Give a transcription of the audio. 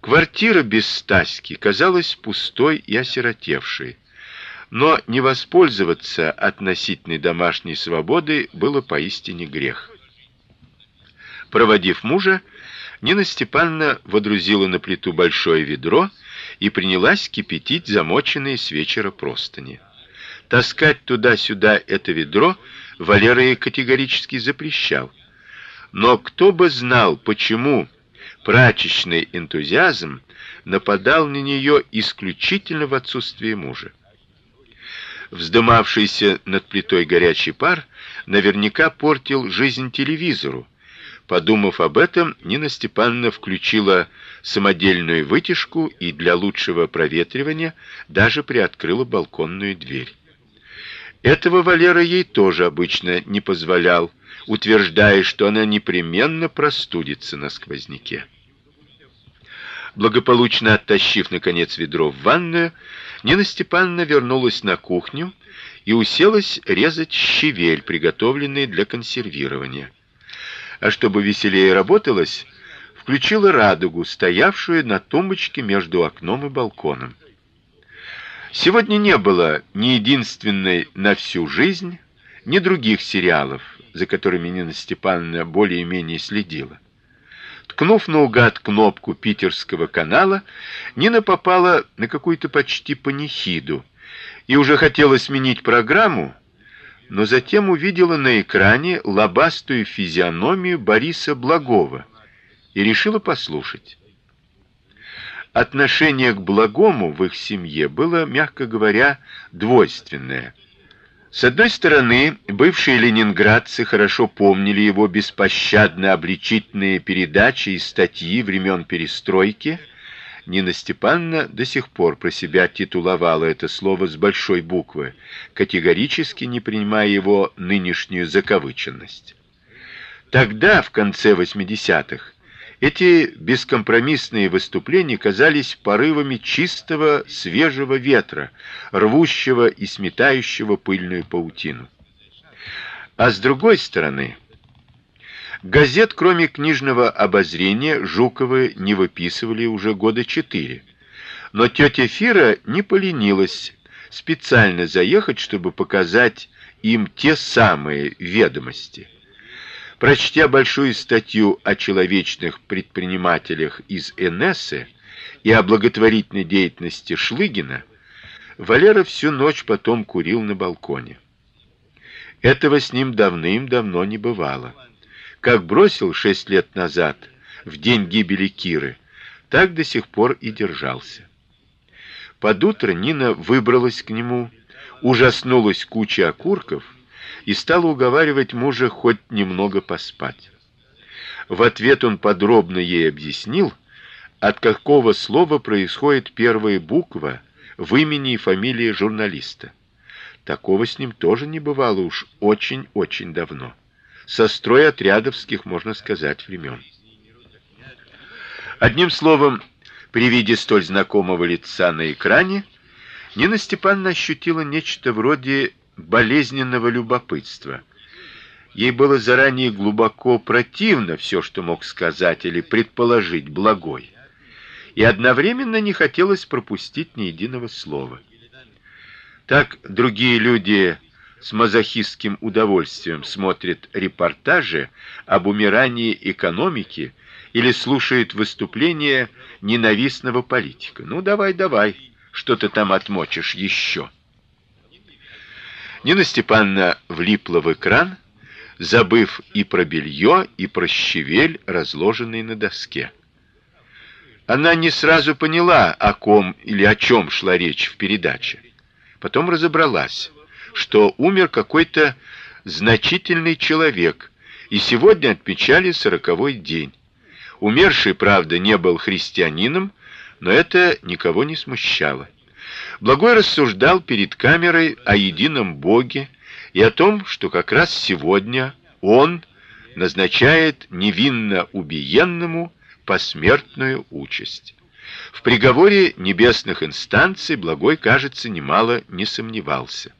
Квартира без Стаськи казалась пустой и осиротевшей. Но не воспользоваться относительной домашней свободой было поистине грех. Проводив мужа, Нина Степановна водрузила на плиту большое ведро и принялась кипятить замоченные с вечера простыни. Таскать туда-сюда это ведро Валера ей категорически запрещал. Но кто бы знал, почему прачечный энтузиазм нападал на нее исключительно в отсутствие мужа. Вздымавшийся над плитой горячий пар наверняка портил жизнь телевизору. Подумав об этом, Нина Степановна включила самодельную вытяжку и для лучшего проветривания даже приоткрыла балконную дверь. Этого Валера ей тоже обычно не позволял, утверждая, что она непременно простудится на сквозняке. Благополучно оттащив наконец ведро в ванную, Нина Степановна вернулась на кухню и уселась резать щавель, приготовленный для консервирования. А чтобы веселее работалось, включила радугу, стоявшую на тумбочке между окном и балконом. Сегодня не было ни единственной на всю жизнь, ни других сериалов, за которыми Нина Степановна более-менее следила. Ткнув наугад кнопку питерского канала, Нина попала на какую-то почти панихиду и уже хотела сменить программу, но затем увидела на экране лобастую физиономию Бориса Благова и решила послушать. Отношение к Благому в их семье было, мягко говоря, двойственное. С одной стороны, бывшие ленинградцы хорошо помнили его беспощадно обличительные передачи и статьи времен перестройки. Нина Степановна до сих пор про себя титуловала это слово с большой буквы, категорически не принимая его нынешнюю закавыченность. Тогда, в конце 80-х, эти бескомпромиссные выступления казались порывами чистого, свежего ветра, рвущего и сметающего пыльную паутину. А с другой стороны, газет, кроме книжного обозрения, Жуковы не выписывали уже года четыре. Но тетя Фира не поленилась специально заехать, чтобы показать им те самые ведомости. Прочтя большую статью о человечных предпринимателях из Энессы и о благотворительной деятельности Шлыгина, Валера всю ночь потом курил на балконе. Этого с ним давным-давно не бывало. Как бросил шесть лет назад, в день гибели Киры, так до сих пор и держался. Под утро Нина выбралась к нему, ужаснулась кучей окурков и стала уговаривать мужа хоть немного поспать. В ответ он подробно ей объяснил, от какого слова происходит первая буква в имени и фамилии журналиста. Такого с ним тоже не бывало уж очень-очень давно. Со строя отрядовских, можно сказать, времен. Одним словом, при виде столь знакомого лица на экране Нина Степановна ощутила нечто вроде болезненного любопытства. Ей было заранее глубоко противно все, что мог сказать или предположить благой, и одновременно не хотелось пропустить ни единого слова. Так другие люди с мазохистским удовольствием смотрят репортажи об умирании экономики или слушают выступления ненавистного политика. Ну давай, давай, что ты там отмочишь еще. Нина Степановна влипла в экран, забыв и про белье, и про щевель, разложенный на доске. Она не сразу поняла, о ком или о чем шла речь в передаче. Потом разобралась, что умер какой-то значительный человек, и сегодня отмечали сороковой день. Умерший, правда, не был христианином, но это никого не смущало. Благой рассуждал перед камерой о едином Боге и о том, что как раз сегодня он назначает невинно убиенному посмертную участь. В приговоре небесных инстанций Благой, кажется, немало не сомневался.